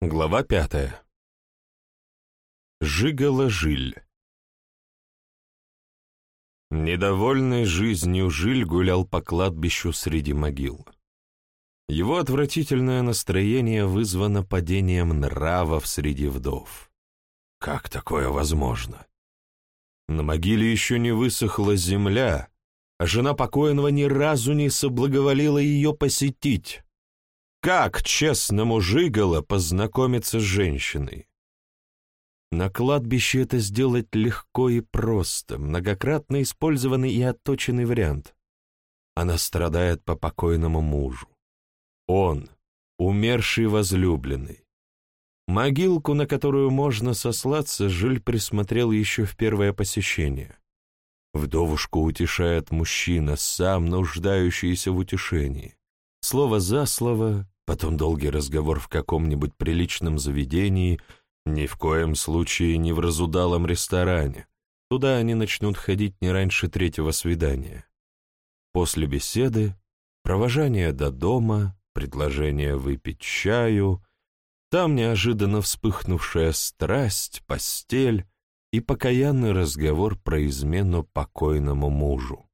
Глава пятая. Жигала Жиль. Недовольный жизнью Жиль гулял по кладбищу среди могил. Его отвратительное настроение вызвано падением нравов среди вдов. Как такое возможно? На могиле еще не высохла земля, а жена покойного ни разу не соблаговолила ее посетить. Как честному жигало познакомиться с женщиной? На кладбище это сделать легко и просто, многократно использованный и отточенный вариант. Она страдает по покойному мужу. Он — умерший возлюбленный. Могилку, на которую можно сослаться, Жиль присмотрел еще в первое посещение. Вдовушку утешает мужчина, сам нуждающийся в утешении. Слово за слово, потом долгий разговор в каком-нибудь приличном заведении, ни в коем случае не в разудалом ресторане. Туда они начнут ходить не раньше третьего свидания. После беседы, провожание до дома, предложение выпить чаю, там неожиданно вспыхнувшая страсть, постель и покаянный разговор про измену покойному мужу.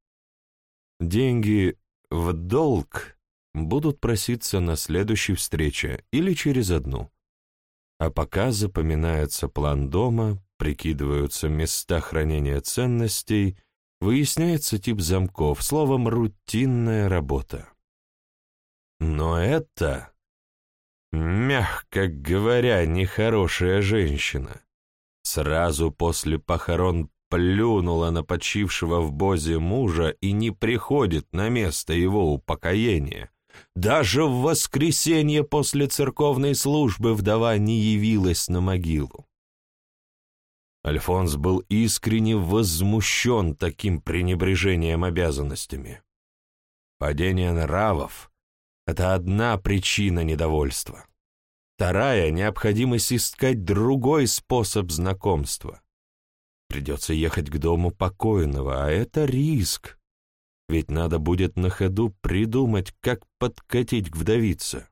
Деньги в долг будут проситься на следующей встрече или через одну. А пока запоминается план дома, прикидываются места хранения ценностей, выясняется тип замков, словом, рутинная работа. Но это, мягко говоря, нехорошая женщина. Сразу после похорон плюнула на почившего в бозе мужа и не приходит на место его упокоения, даже в воскресенье после церковной службы вдова не явилась на могилу. Альфонс был искренне возмущен таким пренебрежением обязанностями. Падение нравов — это одна причина недовольства. Вторая — необходимость искать другой способ знакомства. Придется ехать к дому покойного, а это риск, ведь надо будет на ходу придумать, как подкатить к вдовице.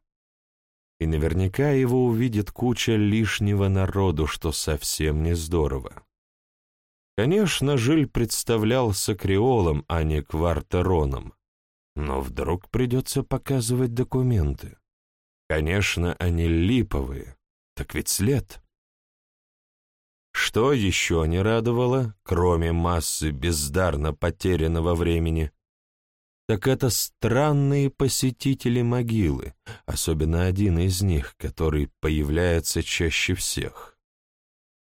И наверняка его увидит куча лишнего народу, что совсем не здорово. Конечно, Жиль представлялся креолом, а не квартероном. Но вдруг придется показывать документы. Конечно, они липовые, так ведь след. Что еще не радовало, кроме массы бездарно потерянного времени? Так это странные посетители могилы, особенно один из них, который появляется чаще всех.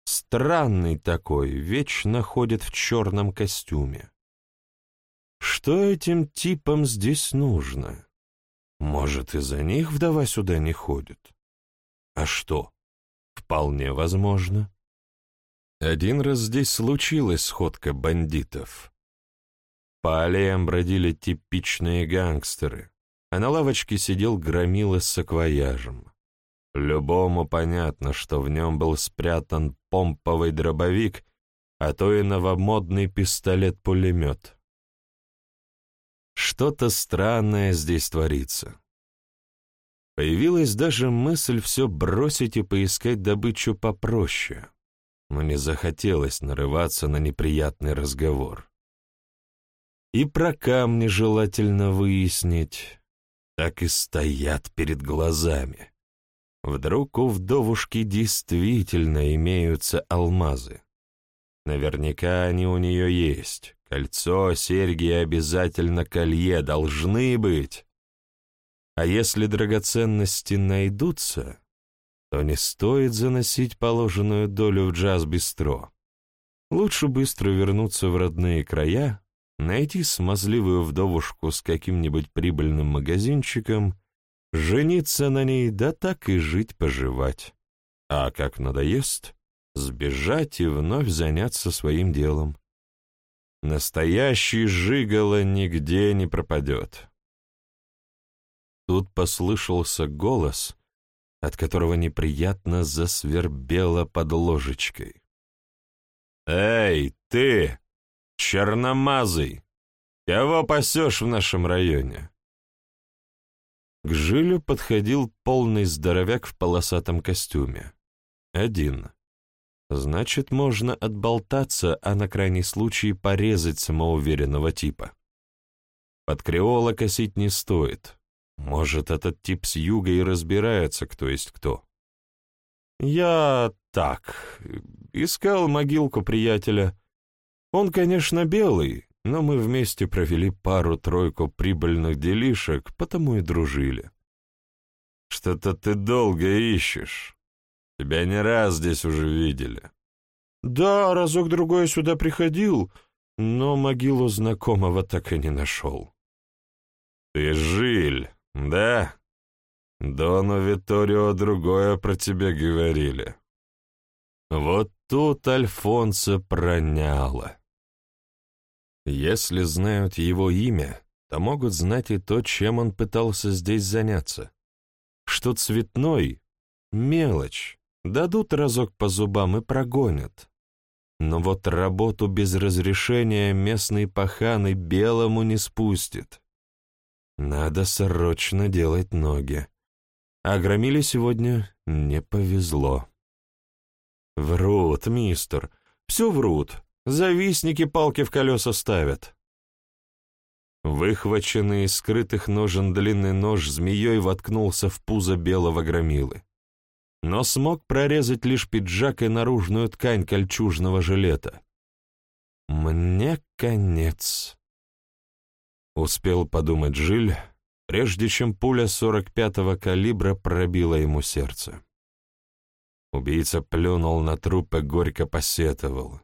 Странный такой, вечно ходит в черном костюме. Что этим типам здесь нужно? Может, из-за них вдова сюда не ходит? А что? Вполне возможно. Один раз здесь случилась сходка бандитов. По аллеям бродили типичные гангстеры, а на лавочке сидел громила с саквояжем. Любому понятно, что в нем был спрятан помповый дробовик, а то и новомодный пистолет-пулемет. Что-то странное здесь творится. Появилась даже мысль все бросить и поискать добычу попроще, но не захотелось нарываться на неприятный разговор. И про камни желательно выяснить. Так и стоят перед глазами. Вдруг у вдовушки действительно имеются алмазы. Наверняка они у нее есть. Кольцо, серьги обязательно колье должны быть. А если драгоценности найдутся, то не стоит заносить положенную долю в джаз-бистро. Лучше быстро вернуться в родные края, найти смазливую вдовушку с каким-нибудь прибыльным магазинчиком, жениться на ней, да так и жить-поживать. А как надоест, сбежать и вновь заняться своим делом. Настоящий жигало нигде не пропадет. Тут послышался голос, от которого неприятно засвербело под ложечкой. «Эй, ты!» Черномазый! Кого пасешь в нашем районе?» К Жилю подходил полный здоровяк в полосатом костюме. Один. Значит, можно отболтаться, а на крайний случай порезать самоуверенного типа. Под креола косить не стоит. Может, этот тип с юга и разбирается, кто есть кто. Я так, искал могилку приятеля. Он, конечно, белый, но мы вместе провели пару-тройку прибыльных делишек, потому и дружили. Что-то ты долго ищешь. Тебя не раз здесь уже видели. Да, разок-другой сюда приходил, но могилу знакомого так и не нашел. Ты жиль, да? Дону Виторио другое про тебя говорили. Вот тут Альфонсо проняло. Если знают его имя, то могут знать и то, чем он пытался здесь заняться. Что цветной — мелочь, дадут разок по зубам и прогонят. Но вот работу без разрешения местный пахан и белому не спустит. Надо срочно делать ноги. А громили сегодня не повезло. Врут, мистер, все врут. Завистники палки в колеса ставят. Выхваченный из скрытых ножен длинный нож змеей воткнулся в пузо белого громилы но смог прорезать лишь пиджак и наружную ткань кольчужного жилета. «Мне конец», — успел подумать Жиль, прежде чем пуля 45-го калибра пробила ему сердце. Убийца плюнул на труп и горько посетовал.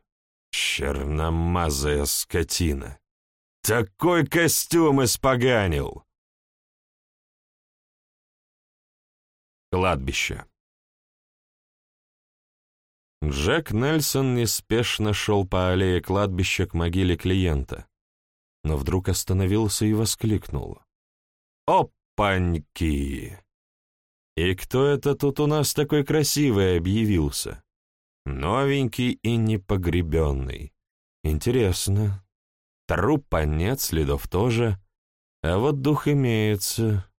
«Черномазая скотина! Такой костюм испоганил!» Кладбище Джек Нельсон неспешно шел по аллее кладбища к могиле клиента, но вдруг остановился и воскликнул. «Опаньки! И кто это тут у нас такой красивый объявился? Новенький и непогребенный. Интересно. Трупа нет, следов тоже, а вот дух имеется.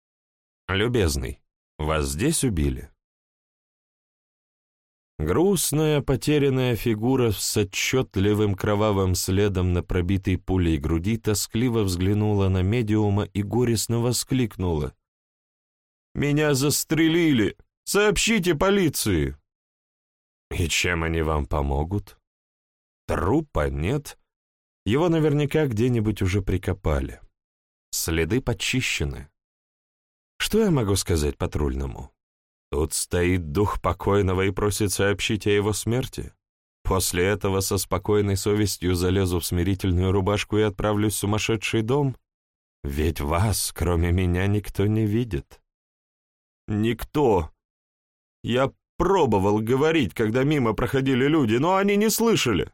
Любезный, вас здесь убили?» Грустная, потерянная фигура с отчетливым кровавым следом на пробитой пулей груди тоскливо взглянула на медиума и горестно воскликнула. «Меня застрелили! Сообщите полиции!» «И чем они вам помогут?» «Трупа нет. Его наверняка где-нибудь уже прикопали. Следы почищены. Что я могу сказать патрульному?» Тут стоит дух покойного и просит сообщить о его смерти. После этого со спокойной совестью залезу в смирительную рубашку и отправлюсь в сумасшедший дом? Ведь вас, кроме меня, никто не видит. Никто. Я пробовал говорить, когда мимо проходили люди, но они не слышали.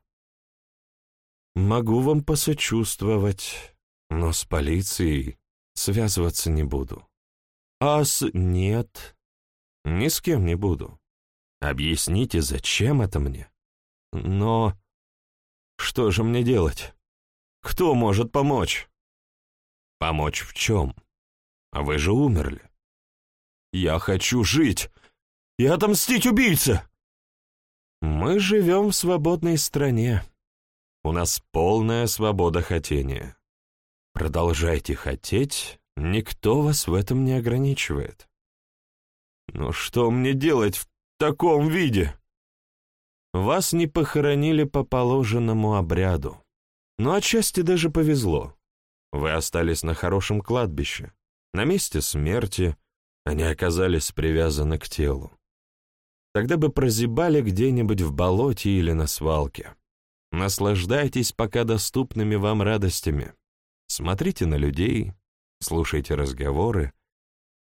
Могу вам посочувствовать, но с полицией связываться не буду. А с... нет, ни с кем не буду. Объясните, зачем это мне? Но что же мне делать? Кто может помочь? Помочь в чем? Вы же умерли. Я хочу жить и отомстить убийце. Мы живем в свободной стране. У нас полная свобода хотения. Продолжайте хотеть, никто вас в этом не ограничивает. Но что мне делать в таком виде? Вас не похоронили по положенному обряду. Но отчасти даже повезло. Вы остались на хорошем кладбище, на месте смерти, они оказались привязаны к телу. Тогда бы прозябали где-нибудь в болоте или на свалке. Наслаждайтесь пока доступными вам радостями. Смотрите на людей, слушайте разговоры,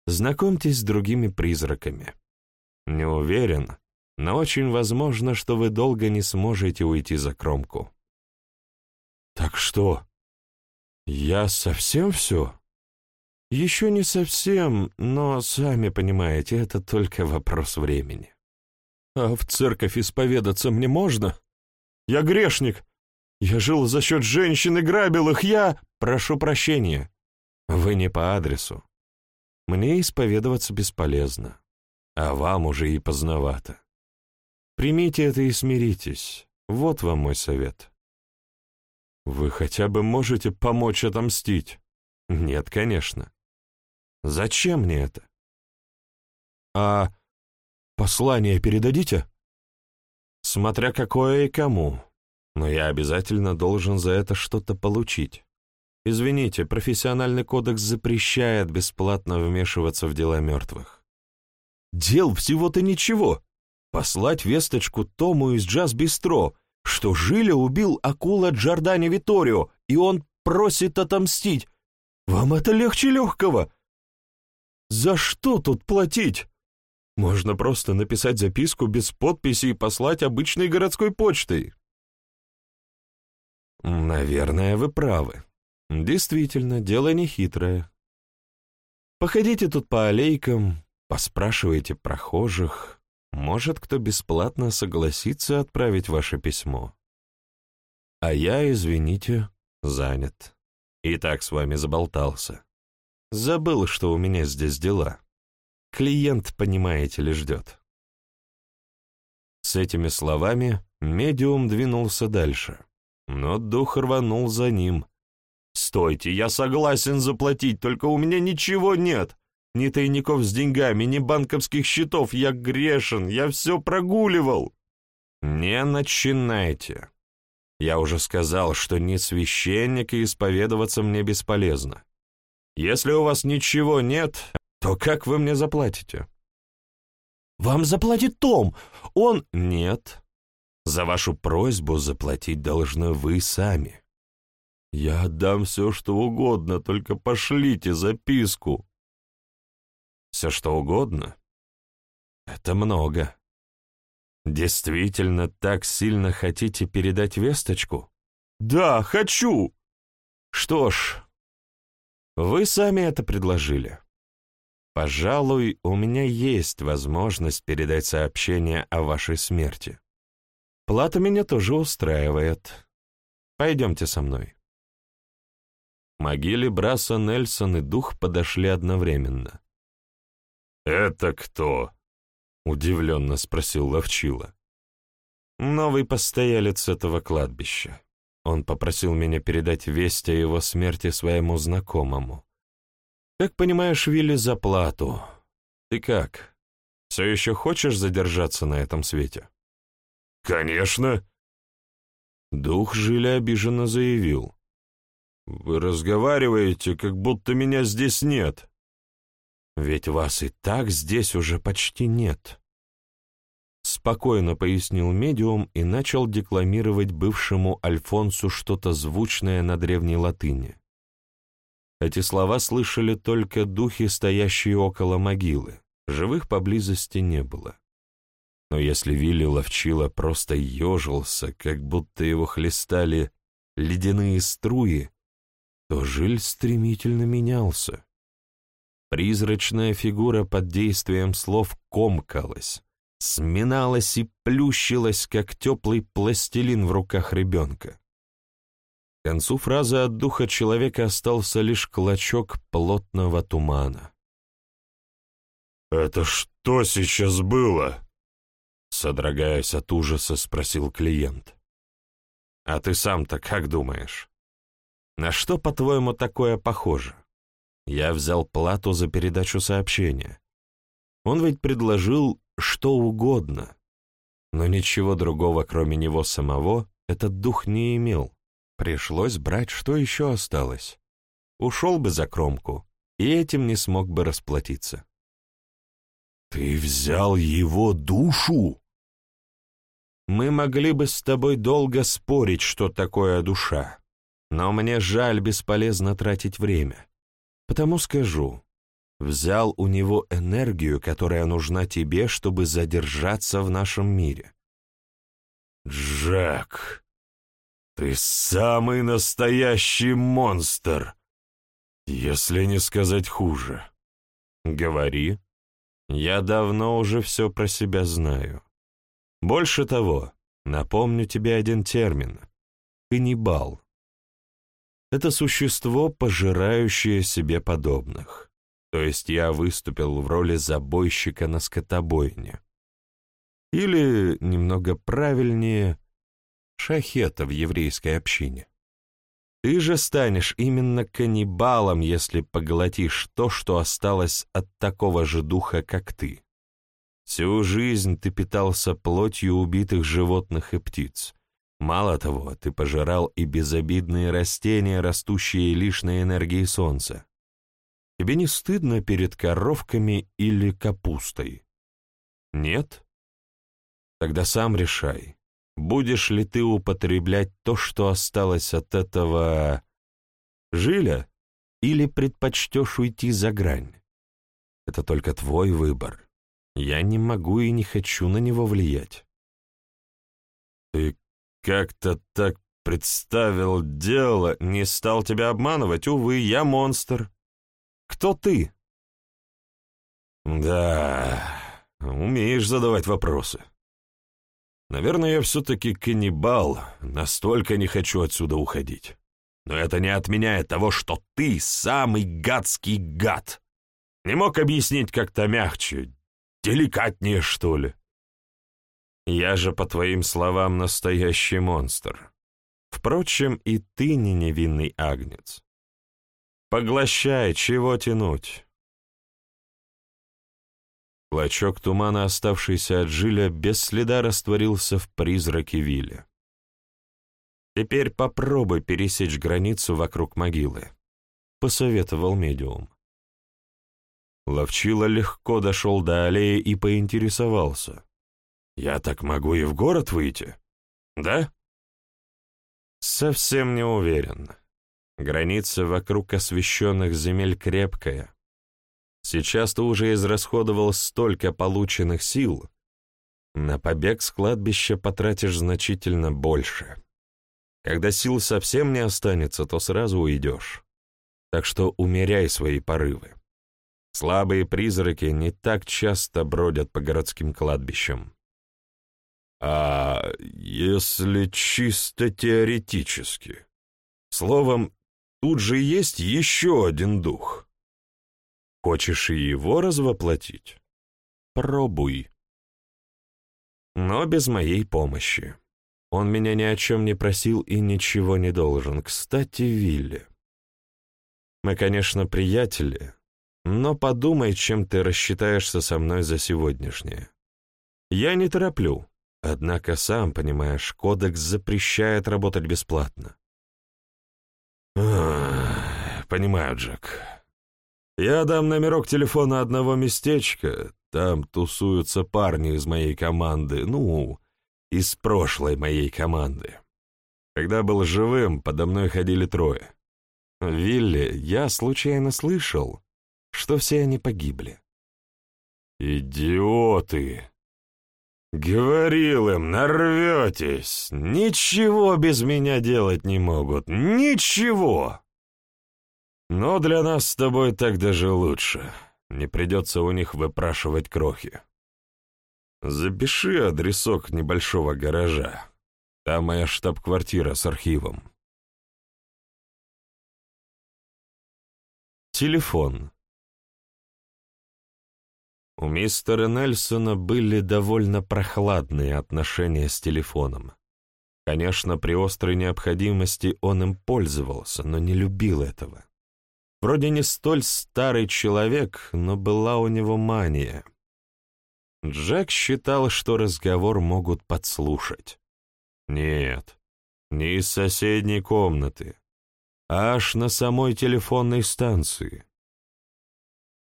Знакомьтесь с другими призраками. Не уверен, но очень возможно, что вы долго не сможете уйти за кромку. Так что? Я совсем все? Еще не совсем, но, сами понимаете, это только вопрос времени. А в церковь исповедаться мне можно? Я грешник. Я жил за счет женщин и грабил их. Я... Прошу прощения. Вы не по адресу. Мне исповедоваться бесполезно, а вам уже и поздновато. Примите это и смиритесь. Вот вам мой совет. Вы хотя бы можете помочь отомстить? Нет, конечно. Зачем мне это? А послание передадите? Смотря какое и кому. Но я обязательно должен за это что-то получить. Извините, профессиональный кодекс запрещает бесплатно вмешиваться в дела мертвых. Дел всего-то ничего. Послать весточку Тому из джаз-бистро, что Жиля убил акула Джордани Виторио, и он просит отомстить. Вам это легче легкого. За что тут платить? Можно просто написать записку без подписи и послать обычной городской почтой. Наверное, вы правы. Действительно, дело нехитрое. Походите тут по аллейкам, поспрашивайте прохожих. Может, кто бесплатно согласится отправить ваше письмо. А я, извините, занят. И так с вами заболтался. Забыл, что у меня здесь дела. Клиент, понимаете ли, ждет. С этими словами медиум двинулся дальше, но дух рванул за ним. «Стойте, я согласен заплатить, только у меня ничего нет. Ни тайников с деньгами, ни банковских счетов. Я грешен, я все прогуливал». «Не начинайте. Я уже сказал, что не священник и исповедоваться мне бесполезно. Если у вас ничего нет, то как вы мне заплатите? Вам заплатит Том. Он... Нет. За вашу просьбу заплатить должны вы сами. Я отдам все, что угодно, только пошлите записку. Все, что угодно? Это много. Действительно так сильно хотите передать весточку? Да, хочу. Что ж, вы сами это предложили. Пожалуй, у меня есть возможность передать сообщение о вашей смерти. Плата меня тоже устраивает. Пойдемте со мной. Могиле Браса Нельсон и дух подошли одновременно. «Это кто?» — удивленно спросил Ловчила. «Новый постоялец этого кладбища. Он попросил меня передать весть о его смерти своему знакомому. Как понимаешь, Вилли, за плату. Ты как? Все еще хочешь задержаться на этом свете? Конечно. Дух Жиля обиженно заявил. Вы разговариваете, как будто меня здесь нет. Ведь вас и так здесь уже почти нет. Спокойно пояснил медиум и начал декламировать бывшему Альфонсу что-то звучное на древней латыни. Эти слова слышали только духи, стоящие около могилы. Живых поблизости не было. Но если Вилли ловчила просто ежился, как будто его хлестали ледяные струи, то жиль стремительно менялся. Призрачная фигура под действием слов комкалась, сминалась и плющилась, как теплый пластилин в руках ребенка. К концу фразы от духа человека остался лишь клочок плотного тумана. «Это что сейчас было?» Содрогаясь от ужаса, спросил клиент. «А ты сам-то как думаешь? На что, по-твоему, такое похоже? Я взял плату за передачу сообщения. Он ведь предложил что угодно, но ничего другого, кроме него самого, этот дух не имел. Пришлось брать, что еще осталось. Ушел бы за кромку, и этим не смог бы расплатиться. «Ты взял его душу?» «Мы могли бы с тобой долго спорить, что такое душа, но мне жаль бесполезно тратить время. Потому скажу, взял у него энергию, которая нужна тебе, чтобы задержаться в нашем мире». «Джек!» Ты самый настоящий монстр, если не сказать хуже. Говори. Я давно уже все про себя знаю. Больше того, напомню тебе один термин — каннибал. Это существо, пожирающее себе подобных. То есть я выступил в роли забойщика на скотобойне. Или, немного правильнее, шахета в еврейской общине. Ты же станешь именно каннибалом, если поглотишь то, что осталось от такого же духа, как ты. Всю жизнь ты питался плотью убитых животных и птиц. Мало того, ты пожирал и безобидные растения, растущие лишь на энергии солнца. Тебе не стыдно перед коровками или капустой? Нет? Тогда сам решай, будешь ли ты употреблять то, что осталось от этого жиля, или предпочтешь уйти за грань. Это только твой выбор. Я не могу и не хочу на него влиять. Ты как-то так представил дело, не стал тебя обманывать, увы, я монстр. Кто ты? Да, умеешь задавать вопросы. Наверное, я все-таки каннибал, настолько не хочу отсюда уходить. Но это не отменяет того, что ты самый гадский гад. Не мог объяснить как-то мягче, деликатнее, что ли. Я же, по твоим словам, настоящий монстр. Впрочем, и ты не невинный агнец. Поглощай, чего тянуть. Клочок тумана, оставшийся от жиля, без следа растворился в призраке Вилля. «Теперь попробуй пересечь границу вокруг могилы», — посоветовал медиум. Ловчила легко дошел до аллеи и поинтересовался. «Я так могу и в город выйти? Да?» «Совсем не уверен. Граница вокруг освещенных земель крепкая, Сейчас ты уже израсходовал столько полученных сил, на побег с кладбища потратишь значительно больше. Когда сил совсем не останется, то сразу уйдешь. Так что умеряй свои порывы. Слабые призраки не так часто бродят по городским кладбищам. А если чисто теоретически? Словом, тут же есть еще один дух. Хочешь и его развоплотить? Пробуй. Но без моей помощи. Он меня ни о чем не просил и ничего не должен. Кстати, Вилли. Мы, конечно, приятели, но подумай, чем ты рассчитаешься со мной за сегодняшнее. Я не тороплю, однако, сам понимаешь, кодекс запрещает работать бесплатно. Понимаю, Джек. Я дам номерок телефона одного местечка, там тусуются парни из моей команды, ну, из прошлой моей команды. Когда был живым, подо мной ходили трое. Вилли, я случайно слышал, что все они погибли. «Идиоты!» «Говорил им, нарветесь! Ничего без меня делать не могут! Ничего!» Но для нас с тобой так даже лучше. Не придется у них выпрашивать крохи. Запиши адресок небольшого гаража. Там моя штаб-квартира с архивом. Телефон. У мистера Нельсона были довольно прохладные отношения с телефоном. Конечно, при острой необходимости он им пользовался, но не любил этого. Вроде не столь старый человек, но была у него мания. Джек считал, что разговор могут подслушать. Нет, не из соседней комнаты, а аж на самой телефонной станции.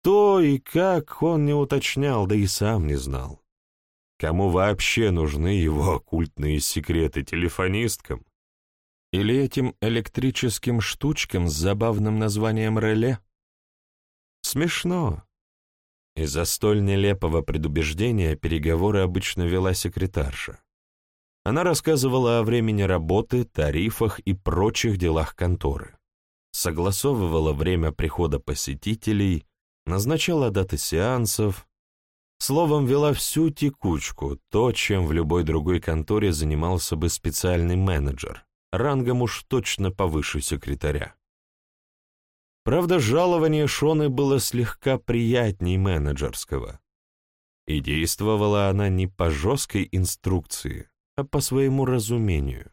То и как он не уточнял, да и сам не знал. Кому вообще нужны его оккультные секреты телефонисткам? Или этим электрическим штучкам с забавным названием реле? Смешно. Из-за столь нелепого предубеждения переговоры обычно вела секретарша. Она рассказывала о времени работы, тарифах и прочих делах конторы. Согласовывала время прихода посетителей, назначала даты сеансов, словом, вела всю текучку, то, чем в любой другой конторе занимался бы специальный менеджер рангом уж точно повыше секретаря. Правда, жалование Шоны было слегка приятней менеджерского. И действовала она не по жесткой инструкции, а по своему разумению.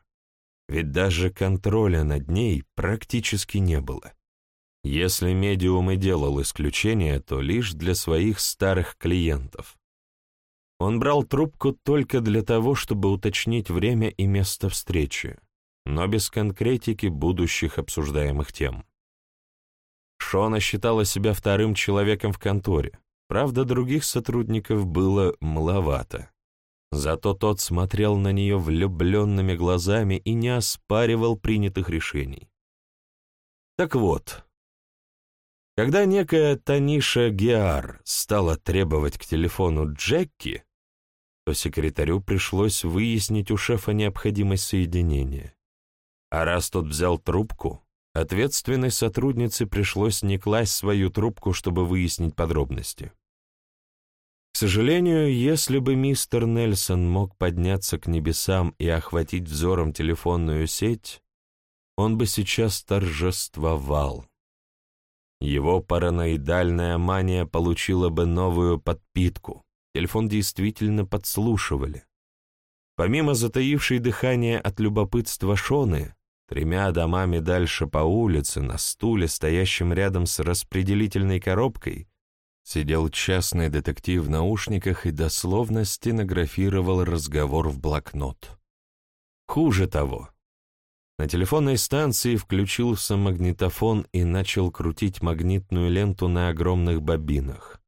Ведь даже контроля над ней практически не было. Если медиум и делал исключение, то лишь для своих старых клиентов. Он брал трубку только для того, чтобы уточнить время и место встречи, но без конкретики будущих обсуждаемых тем. Шона считала себя вторым человеком в конторе, правда, других сотрудников было маловато. Зато тот смотрел на нее влюбленными глазами и не оспаривал принятых решений. Так вот, когда некая Таниша Геар стала требовать к телефону Джекки, то секретарю пришлось выяснить у шефа необходимость соединения. А раз тот взял трубку, ответственной сотруднице пришлось не класть свою трубку, чтобы выяснить подробности. К сожалению, если бы мистер Нельсон мог подняться к небесам и охватить взором телефонную сеть, он бы сейчас торжествовал. Его параноидальная мания получила бы новую подпитку. Телефон действительно подслушивали. Помимо затаившей дыхание от любопытства Шоны, тремя домами дальше по улице, на стуле, стоящем рядом с распределительной коробкой, Сидел частный детектив в наушниках и дословно стенографировал разговор в блокнот. Хуже того, на телефонной станции включился магнитофон и начал крутить магнитную ленту на огромных бобинах.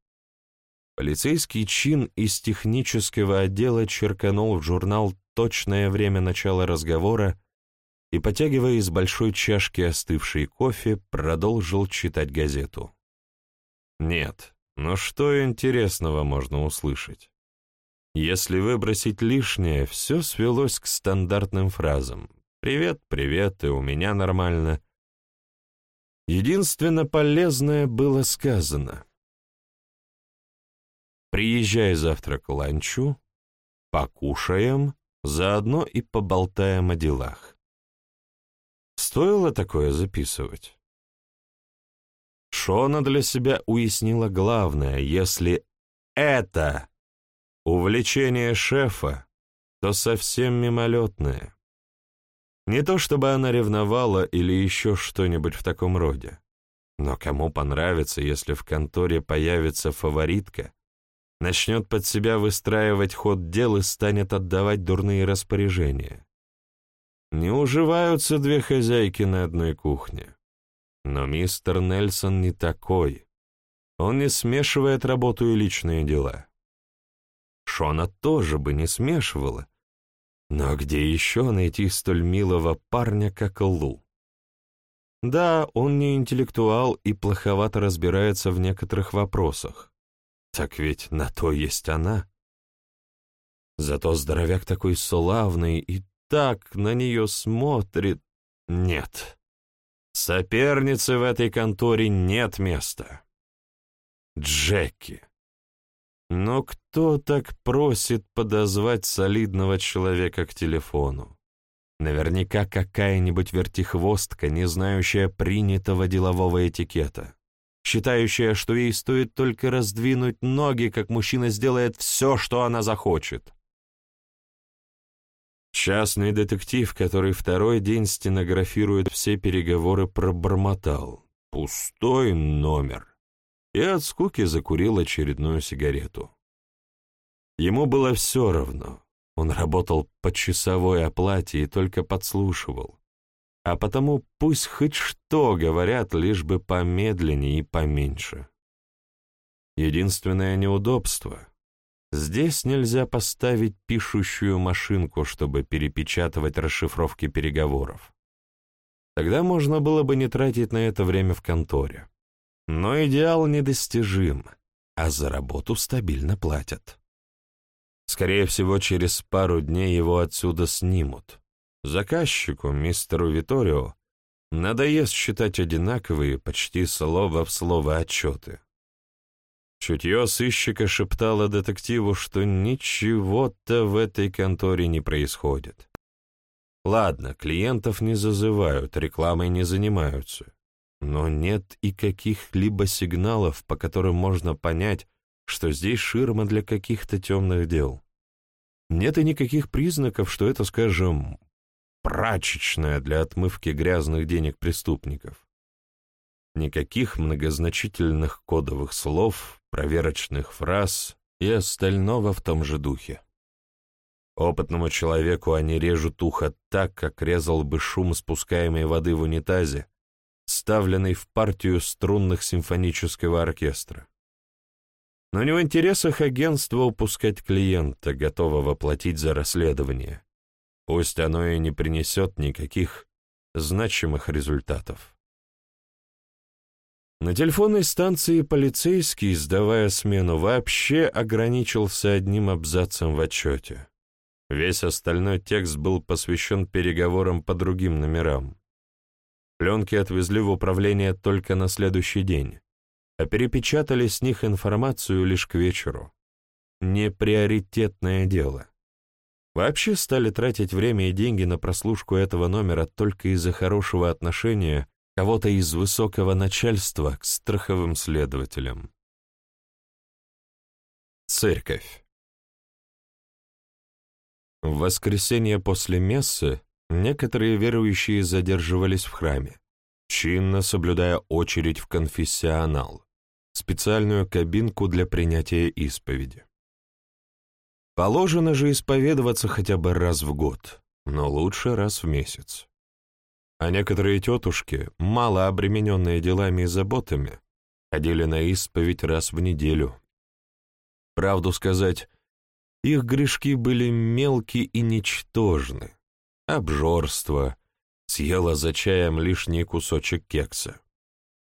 Полицейский чин из технического отдела черканул в журнал точное время начала разговора и, потягивая из большой чашки остывший кофе, продолжил читать газету. Нет, но что интересного можно услышать? Если выбросить лишнее, все свелось к стандартным фразам. «Привет, привет, и у меня нормально». Единственно полезное было сказано. «Приезжай завтра к ланчу, покушаем, заодно и поболтаем о делах». Стоило такое записывать? Шона для себя уяснила главное, если это увлечение шефа, то совсем мимолетное. Не то чтобы она ревновала или еще что-нибудь в таком роде, но кому понравится, если в конторе появится фаворитка, начнет под себя выстраивать ход дел и станет отдавать дурные распоряжения. Не уживаются две хозяйки на одной кухне. Но мистер Нельсон не такой. Он не смешивает работу и личные дела. Шона тоже бы не смешивала. Но где еще найти столь милого парня, как Лу? Да, он не интеллектуал и плоховато разбирается в некоторых вопросах. Так ведь на то есть она. Зато здоровяк такой славный и так на нее смотрит. Нет. Соперницы в этой конторе нет места. Джеки. Но кто так просит подозвать солидного человека к телефону? Наверняка какая-нибудь вертихвостка, не знающая принятого делового этикета, считающая, что ей стоит только раздвинуть ноги, как мужчина сделает все, что она захочет. Частный детектив, который второй день стенографирует все переговоры, пробормотал. Пустой номер. И от скуки закурил очередную сигарету. Ему было все равно. Он работал по часовой оплате и только подслушивал. А потому пусть хоть что говорят, лишь бы помедленнее и поменьше. Единственное неудобство Здесь нельзя поставить пишущую машинку, чтобы перепечатывать расшифровки переговоров. Тогда можно было бы не тратить на это время в конторе. Но идеал недостижим, а за работу стабильно платят. Скорее всего, через пару дней его отсюда снимут. Заказчику, мистеру Виторио, надоест считать одинаковые, почти слово в слово отчеты. Чутье сыщика шептало детективу, что ничего-то в этой конторе не происходит. Ладно, клиентов не зазывают, рекламой не занимаются. но нет и каких-либо сигналов, по которым можно понять, что здесь ширма для каких-то темных дел. Нет и никаких признаков, что это, скажем, прачечная для отмывки грязных денег преступников. Никаких многозначительных кодовых слов, проверочных фраз и остального в том же духе. Опытному человеку они режут ухо так, как резал бы шум спускаемой воды в унитазе, ставленный в партию струнных симфонического оркестра. Но не в интересах агентства упускать клиента, готового платить за расследование. Пусть оно и не принесет никаких значимых результатов. На телефонной станции полицейский, сдавая смену, вообще ограничился одним абзацем в отчете. Весь остальной текст был посвящен переговорам по другим номерам. Пленки отвезли в управление только на следующий день, а перепечатали с них информацию лишь к вечеру. Неприоритетное дело. Вообще стали тратить время и деньги на прослушку этого номера только из-за хорошего отношения кого-то из высокого начальства к страховым следователям. Церковь. В воскресенье после мессы некоторые верующие задерживались в храме, чинно соблюдая очередь в конфессионал, специальную кабинку для принятия исповеди. Положено же исповедоваться хотя бы раз в год, но лучше раз в месяц. А некоторые тетушки, мало обремененные делами и заботами, ходили на исповедь раз в неделю. Правду сказать, их грешки были мелкие и ничтожны. Обжорство, съела за чаем лишний кусочек кекса.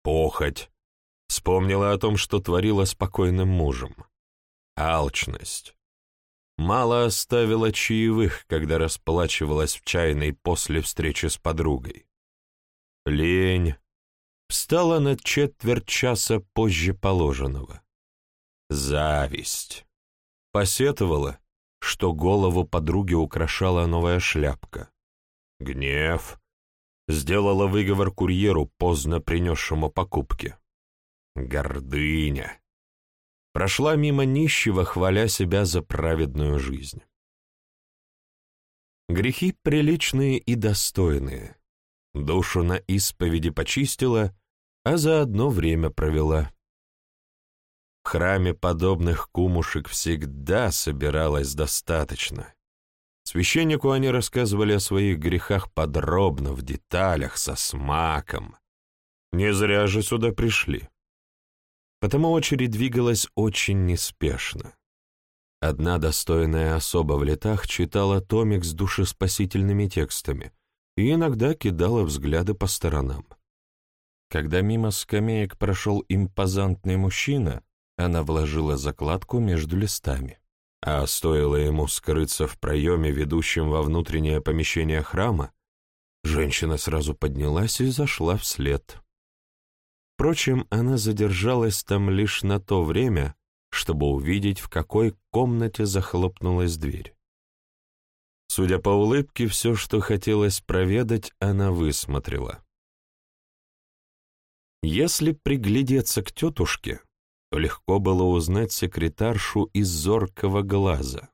Похоть, вспомнила о том, что творила спокойным мужем. Алчность, Мало оставила чаевых, когда расплачивалась в чайной после встречи с подругой. Лень. Встала на четверть часа позже положенного. Зависть. Посетовала, что голову подруги украшала новая шляпка. Гнев. Сделала выговор курьеру, поздно принесшему покупки. Гордыня прошла мимо нищего, хваля себя за праведную жизнь. Грехи приличные и достойные. Душу на исповеди почистила, а заодно время провела. В храме подобных кумушек всегда собиралось достаточно. Священнику они рассказывали о своих грехах подробно, в деталях, со смаком. Не зря же сюда пришли потому очередь двигалась очень неспешно. Одна достойная особа в летах читала томик с душеспасительными текстами и иногда кидала взгляды по сторонам. Когда мимо скамеек прошел импозантный мужчина, она вложила закладку между листами. А стоило ему скрыться в проеме, ведущем во внутреннее помещение храма, женщина сразу поднялась и зашла вслед. Впрочем, она задержалась там лишь на то время, чтобы увидеть, в какой комнате захлопнулась дверь. Судя по улыбке, все, что хотелось проведать, она высмотрела. Если приглядеться к тетушке, то легко было узнать секретаршу из зоркого глаза,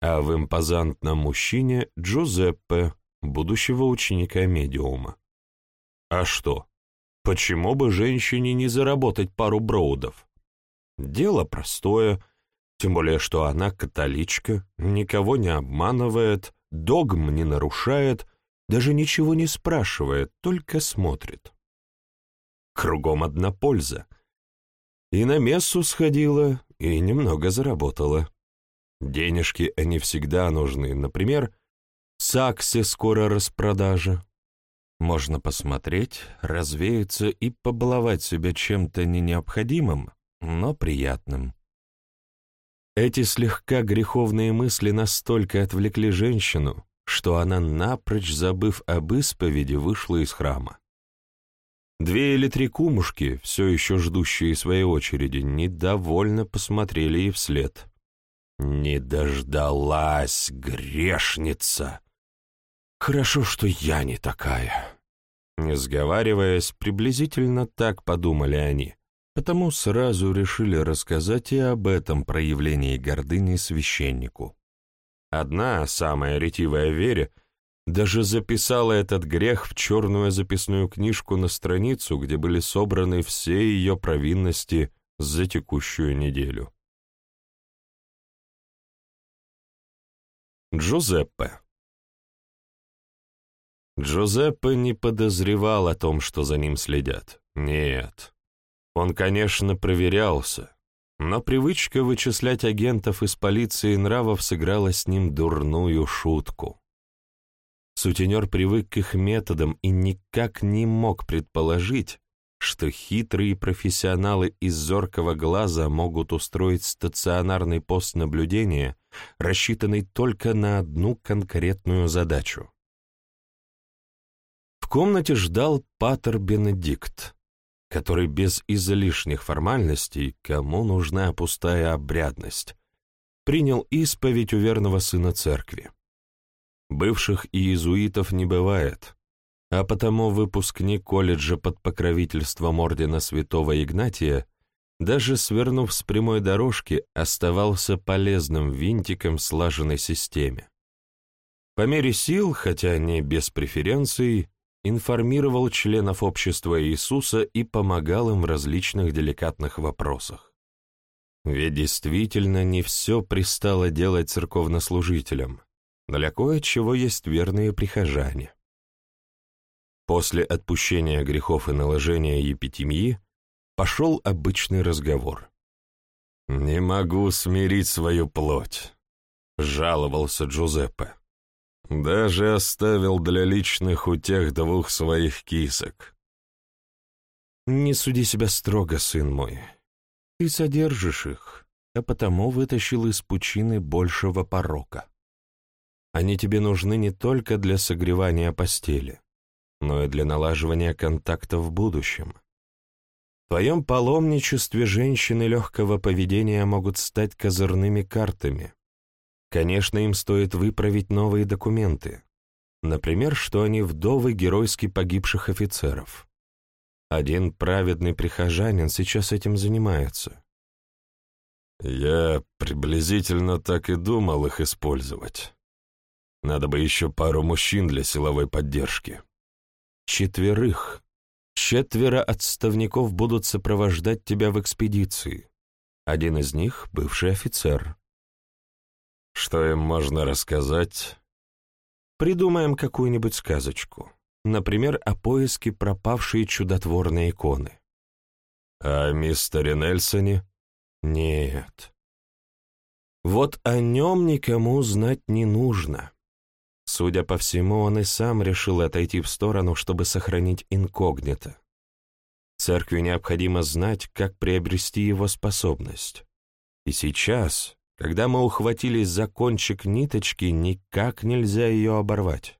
а в импозантном мужчине Джузеппе, будущего ученика медиума. А что? Почему бы женщине не заработать пару броудов? Дело простое, тем более, что она католичка, никого не обманывает, догм не нарушает, даже ничего не спрашивает, только смотрит. Кругом одна польза. И на мессу сходила, и немного заработала. Денежки они всегда нужны, например, саксы скоро распродажа, можно посмотреть, развеяться и побаловать себя чем-то не необходимым, но приятным. Эти слегка греховные мысли настолько отвлекли женщину, что она, напрочь забыв об исповеди, вышла из храма. Две или три кумушки, все еще ждущие своей очереди, недовольно посмотрели ей вслед. «Не дождалась, грешница!» Хорошо, что я не такая. Не сговариваясь, приблизительно так подумали они, потому сразу решили рассказать и об этом проявлении гордыни священнику. Одна, самая ретивая Вере, даже записала этот грех в черную записную книжку на страницу, где были собраны все ее провинности за текущую неделю. Джузеппе Джузеппе не подозревал о том, что за ним следят. Нет. Он, конечно, проверялся, но привычка вычислять агентов из полиции нравов сыграла с ним дурную шутку. Сутенер привык к их методам и никак не мог предположить, что хитрые профессионалы из зоркого глаза могут устроить стационарный пост наблюдения, рассчитанный только на одну конкретную задачу. Комнате ждал Патер Бенедикт, который без излишних формальностей, кому нужна пустая обрядность, принял исповедь у верного сына церкви. Бывших иезуитов не бывает, а потому выпускник колледжа под покровительством ордена святого Игнатия, даже свернув с прямой дорожки, оставался полезным винтиком в слаженной системе. По мере сил, хотя не без преференций, информировал членов общества Иисуса и помогал им в различных деликатных вопросах. Ведь действительно не все пристало делать церковнослужителям, для кое-чего есть верные прихожане. После отпущения грехов и наложения епитемии пошел обычный разговор. «Не могу смирить свою плоть», — жаловался Джузеппе. Даже оставил для личных утех двух своих кисок. Не суди себя строго, сын мой. Ты содержишь их, а потому вытащил из пучины большего порока. Они тебе нужны не только для согревания постели, но и для налаживания контакта в будущем. В твоем паломничестве женщины легкого поведения могут стать козырными картами, Конечно, им стоит выправить новые документы. Например, что они вдовы геройски погибших офицеров. Один праведный прихожанин сейчас этим занимается. Я приблизительно так и думал их использовать. Надо бы еще пару мужчин для силовой поддержки. Четверых. Четверо отставников будут сопровождать тебя в экспедиции. Один из них — бывший офицер. Что им можно рассказать? Придумаем какую-нибудь сказочку. Например, о поиске пропавшей чудотворной иконы. А о мистере Нельсоне? Нет. Вот о нем никому знать не нужно. Судя по всему, он и сам решил отойти в сторону, чтобы сохранить инкогнито. Церкви необходимо знать, как приобрести его способность. И сейчас, когда мы ухватились за кончик ниточки, никак нельзя ее оборвать.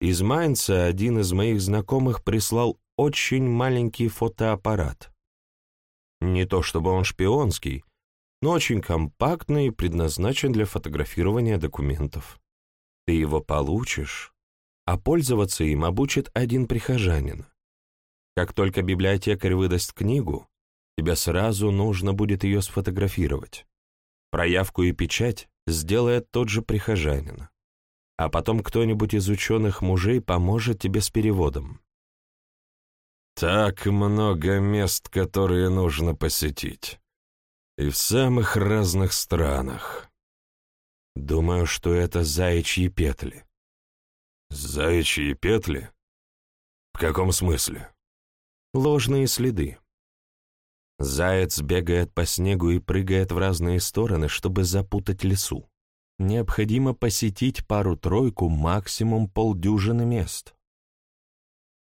Из Майнца один из моих знакомых прислал очень маленький фотоаппарат. Не то чтобы он шпионский, но очень компактный и предназначен для фотографирования документов. Ты его получишь, а пользоваться им обучит один прихожанин. Как только библиотекарь выдаст книгу, тебе сразу нужно будет ее сфотографировать. Проявку и печать сделает тот же прихожанин. А потом кто-нибудь из ученых мужей поможет тебе с переводом. Так много мест, которые нужно посетить. И в самых разных странах. Думаю, что это заячьи петли. Заячьи петли? В каком смысле? Ложные следы. Заяц бегает по снегу и прыгает в разные стороны, чтобы запутать лесу. Необходимо посетить пару-тройку, максимум полдюжины мест.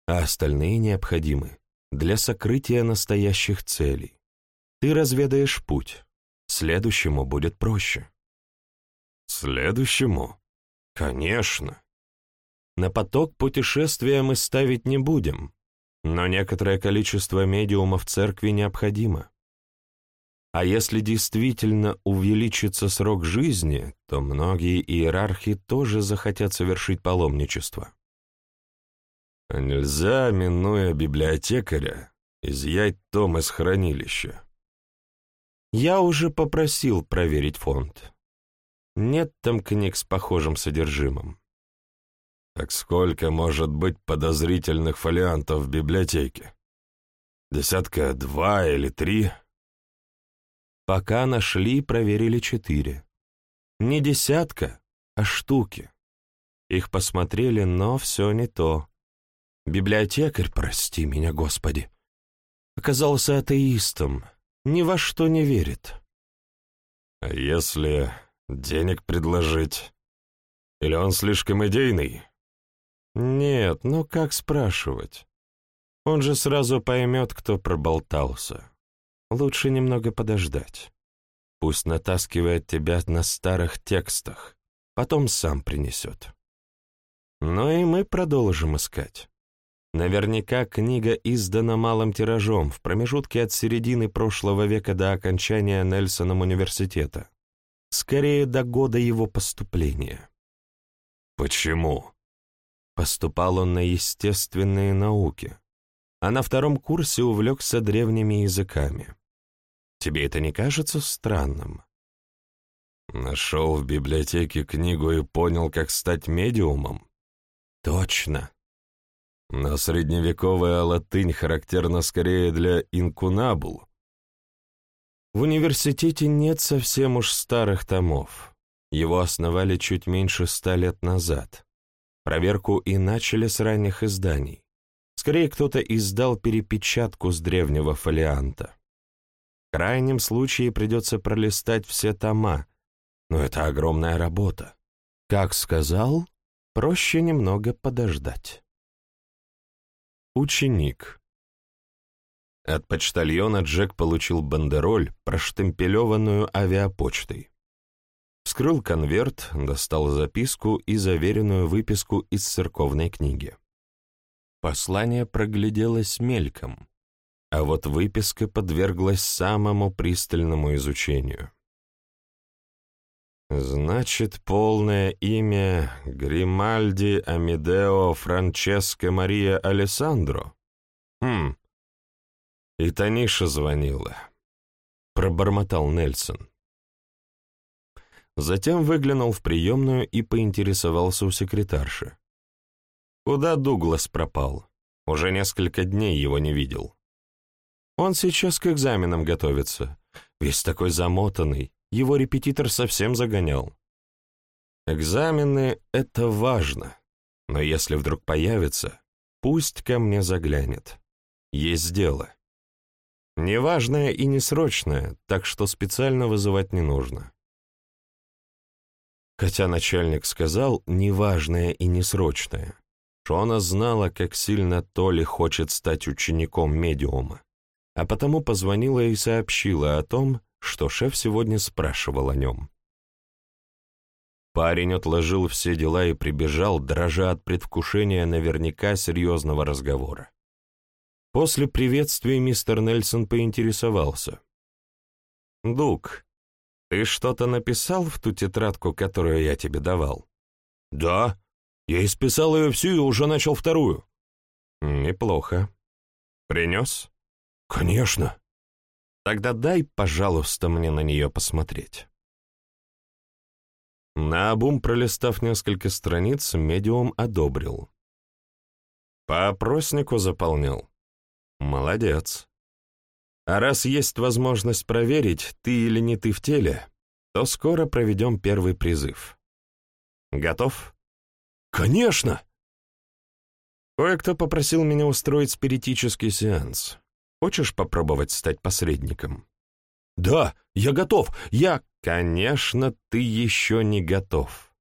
А остальные необходимы для сокрытия настоящих целей. Ты разведаешь путь. Следующему будет проще. Следующему? Конечно. На поток путешествия мы ставить не будем, но некоторое количество медиумов в церкви необходимо. А если действительно увеличится срок жизни, то многие иерархи тоже захотят совершить паломничество. Нельзя, минуя библиотекаря, изъять том из хранилища. Я уже попросил проверить фонд. Нет там книг с похожим содержимым. Так сколько может быть подозрительных фолиантов в библиотеке? Десятка два или три? Пока нашли, проверили четыре. Не десятка, а штуки. Их посмотрели, но все не то. Библиотекарь, прости меня, Господи, оказался атеистом, ни во что не верит. А если денег предложить? Или он слишком идейный? Нет, ну как спрашивать? Он же сразу поймет, кто проболтался. Лучше немного подождать. Пусть натаскивает тебя на старых текстах, потом сам принесет. Но и мы продолжим искать. Наверняка книга издана малым тиражом в промежутке от середины прошлого века до окончания Нельсоном университета. Скорее, до года его поступления. Почему? Поступал он на естественные науки, а на втором курсе увлекся древними языками. Тебе это не кажется странным? Нашел в библиотеке книгу и понял, как стать медиумом? Точно. Но средневековая латынь характерна скорее для инкунабул. В университете нет совсем уж старых томов. Его основали чуть меньше ста лет назад. Проверку и начали с ранних изданий. Скорее, кто-то издал перепечатку с древнего фолианта. В крайнем случае придется пролистать все тома, но это огромная работа. Как сказал, проще немного подождать. Ученик. От почтальона Джек получил бандероль, проштемпелеванную авиапочтой. Вскрыл конверт, достал записку и заверенную выписку из церковной книги. Послание прогляделось мельком, а вот выписка подверглась самому пристальному изучению. Значит, полное имя Гримальди Амедео Франческо Мария Алессандро? Хм. И Таниша звонила. Пробормотал Нельсон. Затем выглянул в приемную и поинтересовался у секретарши. Куда Дуглас пропал? Уже несколько дней его не видел. Он сейчас к экзаменам готовится. Весь такой замотанный, его репетитор совсем загонял. Экзамены — это важно, но если вдруг появится, пусть ко мне заглянет. Есть дело. Неважное и несрочное, так что специально вызывать не нужно. Хотя начальник сказал «неважное и несрочное», Шона знала, как сильно Толи хочет стать учеником медиума, а потому позвонила и сообщила о том, что шеф сегодня спрашивал о нем. Парень отложил все дела и прибежал, дрожа от предвкушения наверняка серьезного разговора. После приветствия мистер Нельсон поинтересовался. «Дук, ты что-то написал в ту тетрадку, которую я тебе давал?» «Да, я исписал ее всю и уже начал вторую». «Неплохо. Принес?» «Конечно». Тогда дай, пожалуйста, мне на нее посмотреть. Наобум, пролистав несколько страниц, медиум одобрил. По опроснику заполнил. Молодец. А раз есть возможность проверить, ты или не ты в теле, то скоро проведем первый призыв. Готов? Конечно! Кое-кто попросил меня устроить спиритический сеанс. Хочешь попробовать стать посредником? Да, я готов. Я... Конечно, ты еще не готов.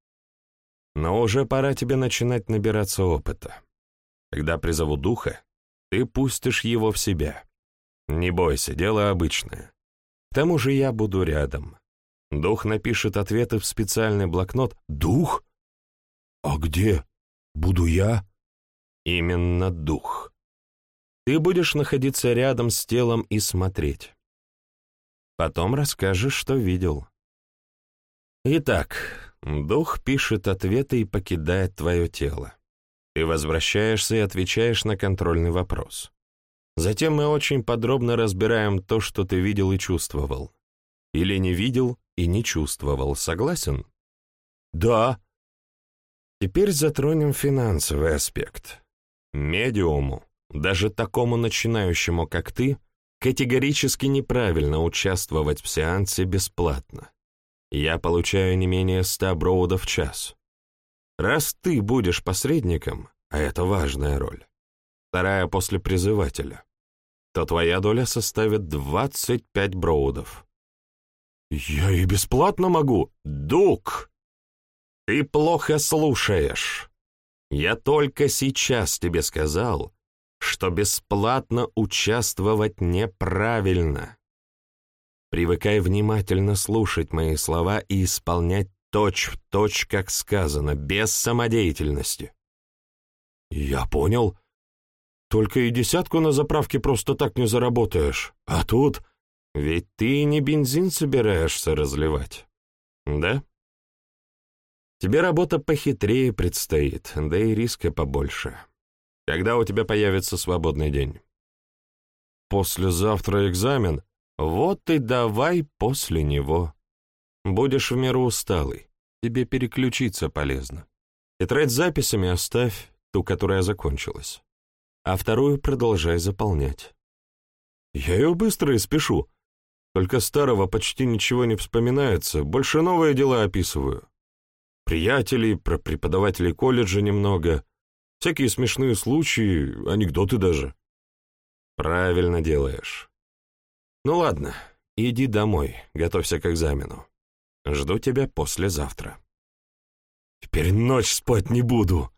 Но уже пора тебе начинать набираться опыта. Когда призову духа, ты пустишь его в себя. Не бойся, дело обычное. К тому же я буду рядом. Дух напишет ответы в специальный блокнот. Дух? А где? Буду я? Именно дух. Ты будешь находиться рядом с телом и смотреть. Потом расскажешь, что видел. Итак, дух пишет ответы и покидает твое тело. Ты возвращаешься и отвечаешь на контрольный вопрос. Затем мы очень подробно разбираем то, что ты видел и чувствовал. Или не видел и не чувствовал. Согласен? Да. Теперь затронем финансовый аспект. Медиуму, даже такому начинающему, как ты, категорически неправильно участвовать в сеансе бесплатно. Я получаю не менее ста броудов в час. Раз ты будешь посредником, а это важная роль, вторая после призывателя, то твоя доля составит 25 броудов. Я и бесплатно могу. Дук! Ты плохо слушаешь. Я только сейчас тебе сказал, что бесплатно участвовать неправильно. Привыкай внимательно слушать мои слова и исполнять точь в точь, как сказано, без самодеятельности. Я понял. Только и десятку на заправке просто так не заработаешь. А тут... Ведь ты не бензин собираешься разливать, да? Тебе работа похитрее предстоит, да и риска побольше. Когда у тебя появится свободный день? Послезавтра экзамен. Вот и давай после него. Будешь в меру усталый, тебе переключиться полезно. Тетрадь с записями оставь, ту, которая закончилась. А вторую продолжай заполнять. Я ее быстро испишу. Только старого почти ничего не вспоминается, больше новые дела описываю. Приятелей, про преподавателей колледжа немного, всякие смешные случаи, анекдоты даже. Правильно делаешь. Ну ладно, иди домой, готовься к экзамену. Жду тебя послезавтра. Теперь ночь спать не буду.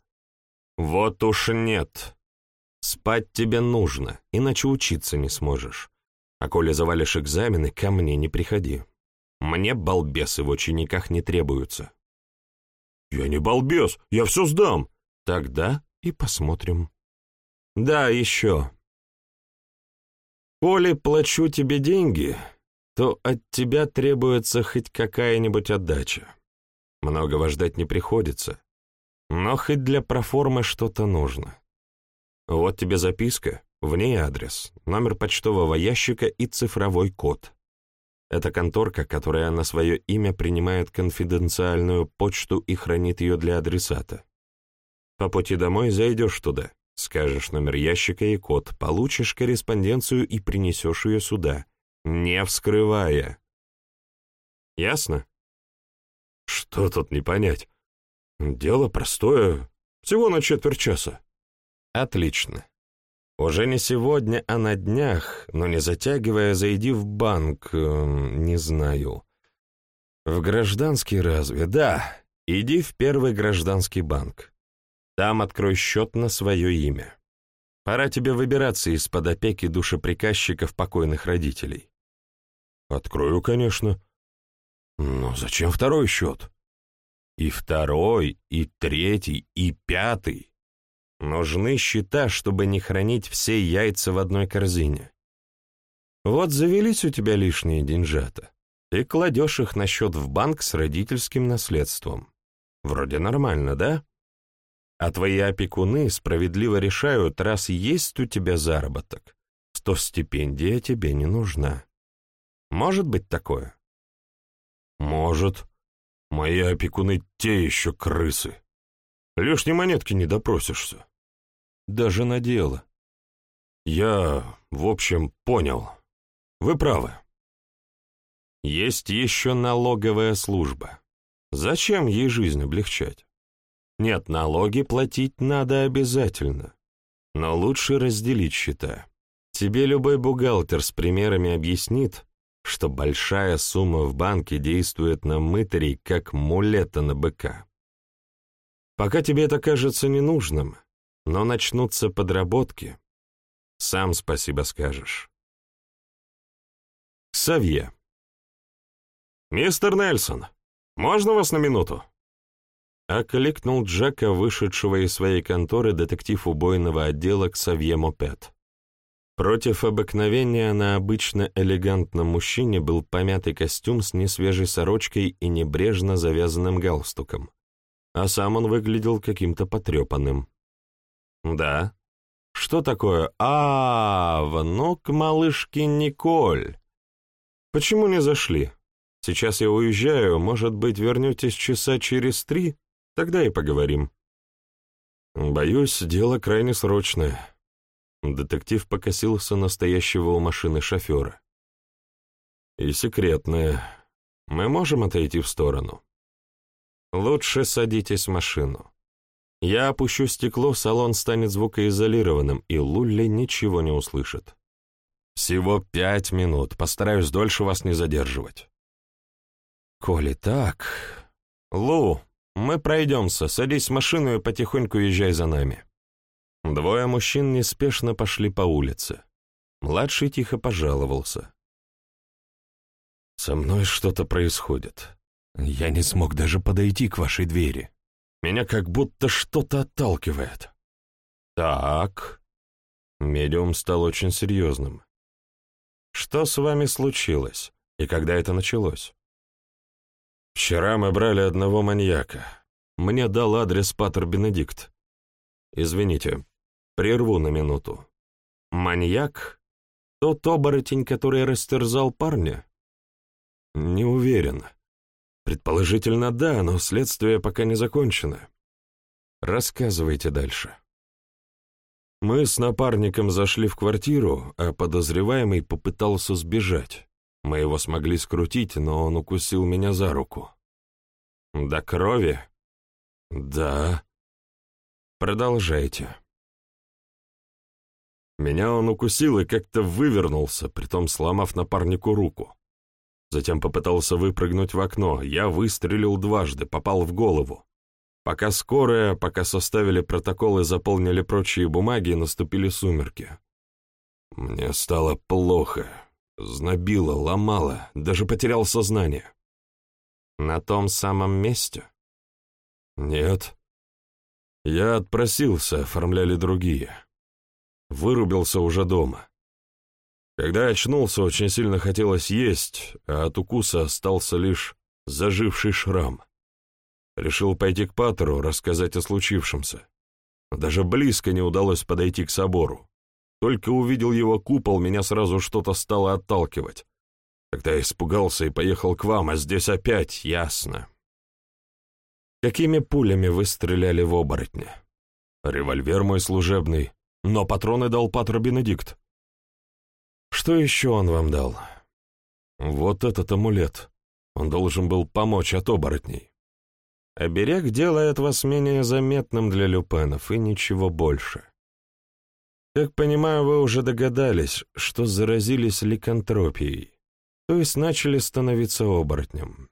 Вот уж нет. Спать тебе нужно, иначе учиться не сможешь. А коли завалишь экзамены, ко мне не приходи. Мне балбесы в учениках не требуются. Я не балбес, я все сдам. Тогда и посмотрим. Да, еще. Коли плачу тебе деньги, то от тебя требуется хоть какая-нибудь отдача. Многого ждать не приходится, но хоть для проформы что-то нужно. Вот тебе записка, в ней адрес, номер почтового ящика и цифровой код. Это конторка, которая на свое имя принимает конфиденциальную почту и хранит ее для адресата. По пути домой зайдешь туда, скажешь номер ящика и код, получишь корреспонденцию и принесешь ее сюда, не вскрывая. Ясно? Что тут не понять? Дело простое, всего на четверть часа. Отлично. Уже не сегодня, а на днях, но не затягивая, зайди в банк, э, не знаю. В гражданский разве? Да, иди в первый гражданский банк. Там открой счет на свое имя. Пора тебе выбираться из-под опеки душеприказчиков покойных родителей. Открою, конечно. Но зачем второй счет? И второй, и третий, и пятый. Нужны счета, чтобы не хранить все яйца в одной корзине. Вот завелись у тебя лишние деньжата. Ты кладешь их на счет в банк с родительским наследством. Вроде нормально, да? А твои опекуны справедливо решают, раз есть у тебя заработок, то стипендия тебе не нужна. Может быть такое? Может. Мои опекуны те еще крысы. Лишней монетки не допросишься. Даже на дело. Я, в общем, понял. Вы правы. Есть еще налоговая служба. Зачем ей жизнь облегчать? Нет, налоги платить надо обязательно. Но лучше разделить счета. Тебе любой бухгалтер с примерами объяснит, что большая сумма в банке действует на мытарей, как мулета на быка. Пока тебе это кажется ненужным, но начнутся подработки. Сам спасибо скажешь. Савье. «Мистер Нельсон, можно вас на минуту?» Окликнул Джека, вышедшего из своей конторы детектив убойного отдела к Савье Мопет. Против обыкновения на обычно элегантном мужчине был помятый костюм с несвежей сорочкой и небрежно завязанным галстуком а сам он выглядел каким-то потрепанным. Да. Что такое? А, внук малышки Николь. Почему не зашли? Сейчас я уезжаю, может быть, вернетесь часа через три? Тогда и поговорим. Боюсь, дело крайне срочное. Детектив покосился настоящего у машины шофера. И секретное. Мы можем отойти в сторону? Лучше садитесь в машину. Я опущу стекло, салон станет звукоизолированным, и Лулли ничего не услышит. Всего пять минут, постараюсь дольше вас не задерживать. Коли так... Лу, мы пройдемся, садись в машину и потихоньку езжай за нами. Двое мужчин неспешно пошли по улице. Младший тихо пожаловался. «Со мной что-то происходит. Я не смог даже подойти к вашей двери. Меня как будто что-то отталкивает. Так. Медиум стал очень серьезным. Что с вами случилось? И когда это началось? Вчера мы брали одного маньяка. Мне дал адрес Патер Бенедикт. Извините, прерву на минуту. Маньяк? Тот оборотень, который растерзал парня? Не уверен. Предположительно, да, но следствие пока не закончено. Рассказывайте дальше. Мы с напарником зашли в квартиру, а подозреваемый попытался сбежать. Мы его смогли скрутить, но он укусил меня за руку. До крови? Да. Продолжайте. Меня он укусил и как-то вывернулся, притом сломав напарнику руку. Затем попытался выпрыгнуть в окно. Я выстрелил дважды, попал в голову. Пока скорая, пока составили протокол и заполнили прочие бумаги, наступили сумерки. Мне стало плохо. Знобило, ломало, даже потерял сознание. На том самом месте? Нет. Я отпросился, оформляли другие. Вырубился уже дома. Когда очнулся, очень сильно хотелось есть, а от укуса остался лишь заживший шрам. Решил пойти к Патеру, рассказать о случившемся. Даже близко не удалось подойти к собору. Только увидел его купол, меня сразу что-то стало отталкивать. Тогда я испугался и поехал к вам, а здесь опять ясно. Какими пулями вы стреляли в оборотня? Револьвер мой служебный, но патроны дал Патер Бенедикт. Что еще он вам дал? Вот этот амулет. Он должен был помочь от оборотней. Оберег делает вас менее заметным для люпенов, и ничего больше. Как понимаю, вы уже догадались, что заразились ликантропией, то есть начали становиться оборотнем.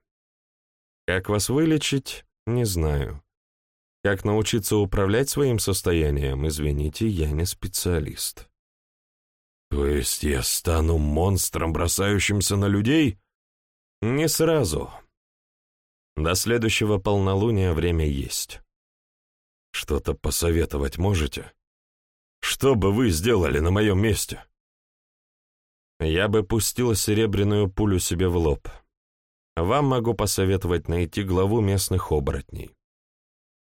Как вас вылечить, не знаю. Как научиться управлять своим состоянием, извините, я не специалист. То есть я стану монстром, бросающимся на людей? Не сразу. До следующего полнолуния время есть. Что-то посоветовать можете? Что бы вы сделали на моем месте? Я бы пустил серебряную пулю себе в лоб. Вам могу посоветовать найти главу местных оборотней.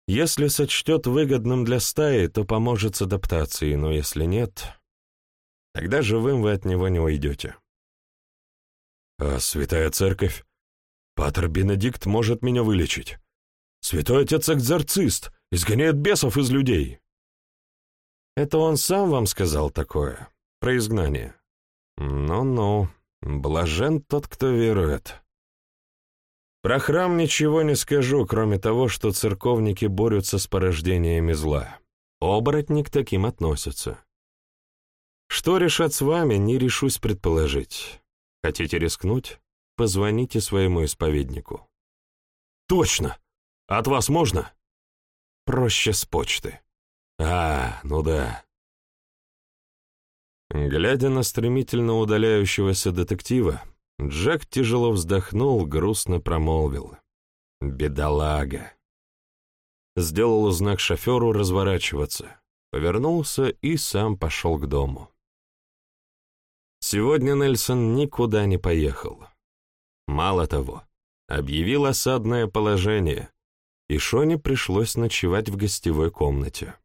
Если сочтет выгодным для стаи, то поможет с адаптацией, но если нет, Тогда живым вы от него не уйдете. А святая церковь? Патер Бенедикт может меня вылечить. Святой отец-экзорцист изгоняет бесов из людей. Это он сам вам сказал такое, про изгнание? Ну-ну, блажен тот, кто верует. Про храм ничего не скажу, кроме того, что церковники борются с порождениями зла. Оборотни к таким относятся. Что решат с вами, не решусь предположить. Хотите рискнуть? Позвоните своему исповеднику. Точно! От вас можно? Проще с почты. А, ну да. Глядя на стремительно удаляющегося детектива, Джек тяжело вздохнул, грустно промолвил. «Бедолага!» Сделал знак шоферу разворачиваться, повернулся и сам пошел к дому. Сегодня Нельсон никуда не поехал. Мало того, объявил осадное положение, и Шоне пришлось ночевать в гостевой комнате.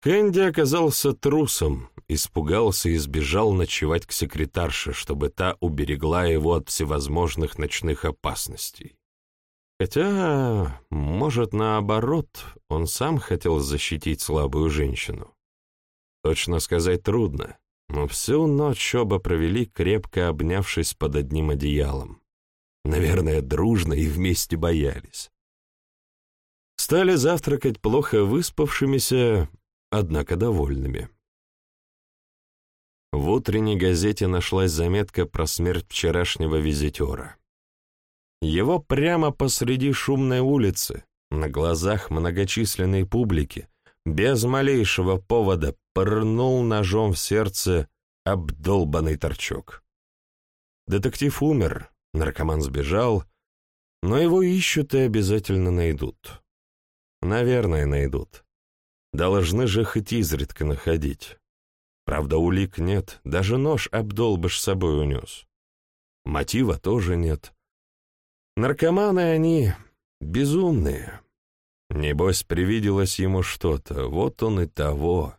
Кэнди оказался трусом, испугался и сбежал ночевать к секретарше, чтобы та уберегла его от всевозможных ночных опасностей. Хотя, может, наоборот, он сам хотел защитить слабую женщину. Точно сказать трудно, но всю ночь оба провели, крепко обнявшись под одним одеялом. Наверное, дружно и вместе боялись. Стали завтракать плохо выспавшимися, однако довольными. В утренней газете нашлась заметка про смерть вчерашнего визитера. Его прямо посреди шумной улицы, на глазах многочисленной публики, без малейшего повода пырнул ножом в сердце обдолбанный торчок. Детектив умер, наркоман сбежал, но его ищут и обязательно найдут. Наверное, найдут. Должны же хоть изредка находить. Правда, улик нет, даже нож обдолбыш с собой унес. Мотива тоже нет. Наркоманы они безумные. Небось, привиделось ему что-то, вот он и того.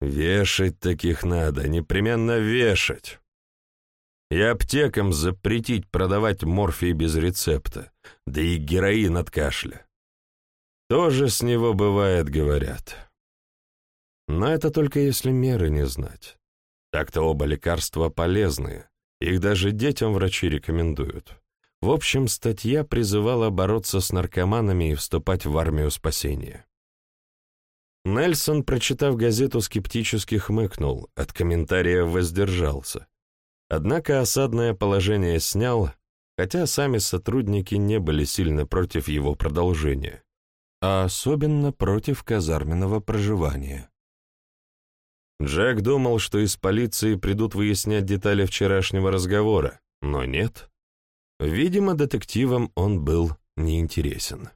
Вешать таких надо, непременно вешать. И аптекам запретить продавать морфий без рецепта, да и героин от кашля. Тоже с него бывает, говорят. Но это только если меры не знать. Так-то оба лекарства полезные, их даже детям врачи рекомендуют. В общем, статья призывала бороться с наркоманами и вступать в армию спасения. Нельсон, прочитав газету, скептически хмыкнул, от комментариев воздержался. Однако осадное положение снял, хотя сами сотрудники не были сильно против его продолжения, а особенно против казарменного проживания. Джек думал, что из полиции придут выяснять детали вчерашнего разговора, но нет. Видимо, детективам он был неинтересен.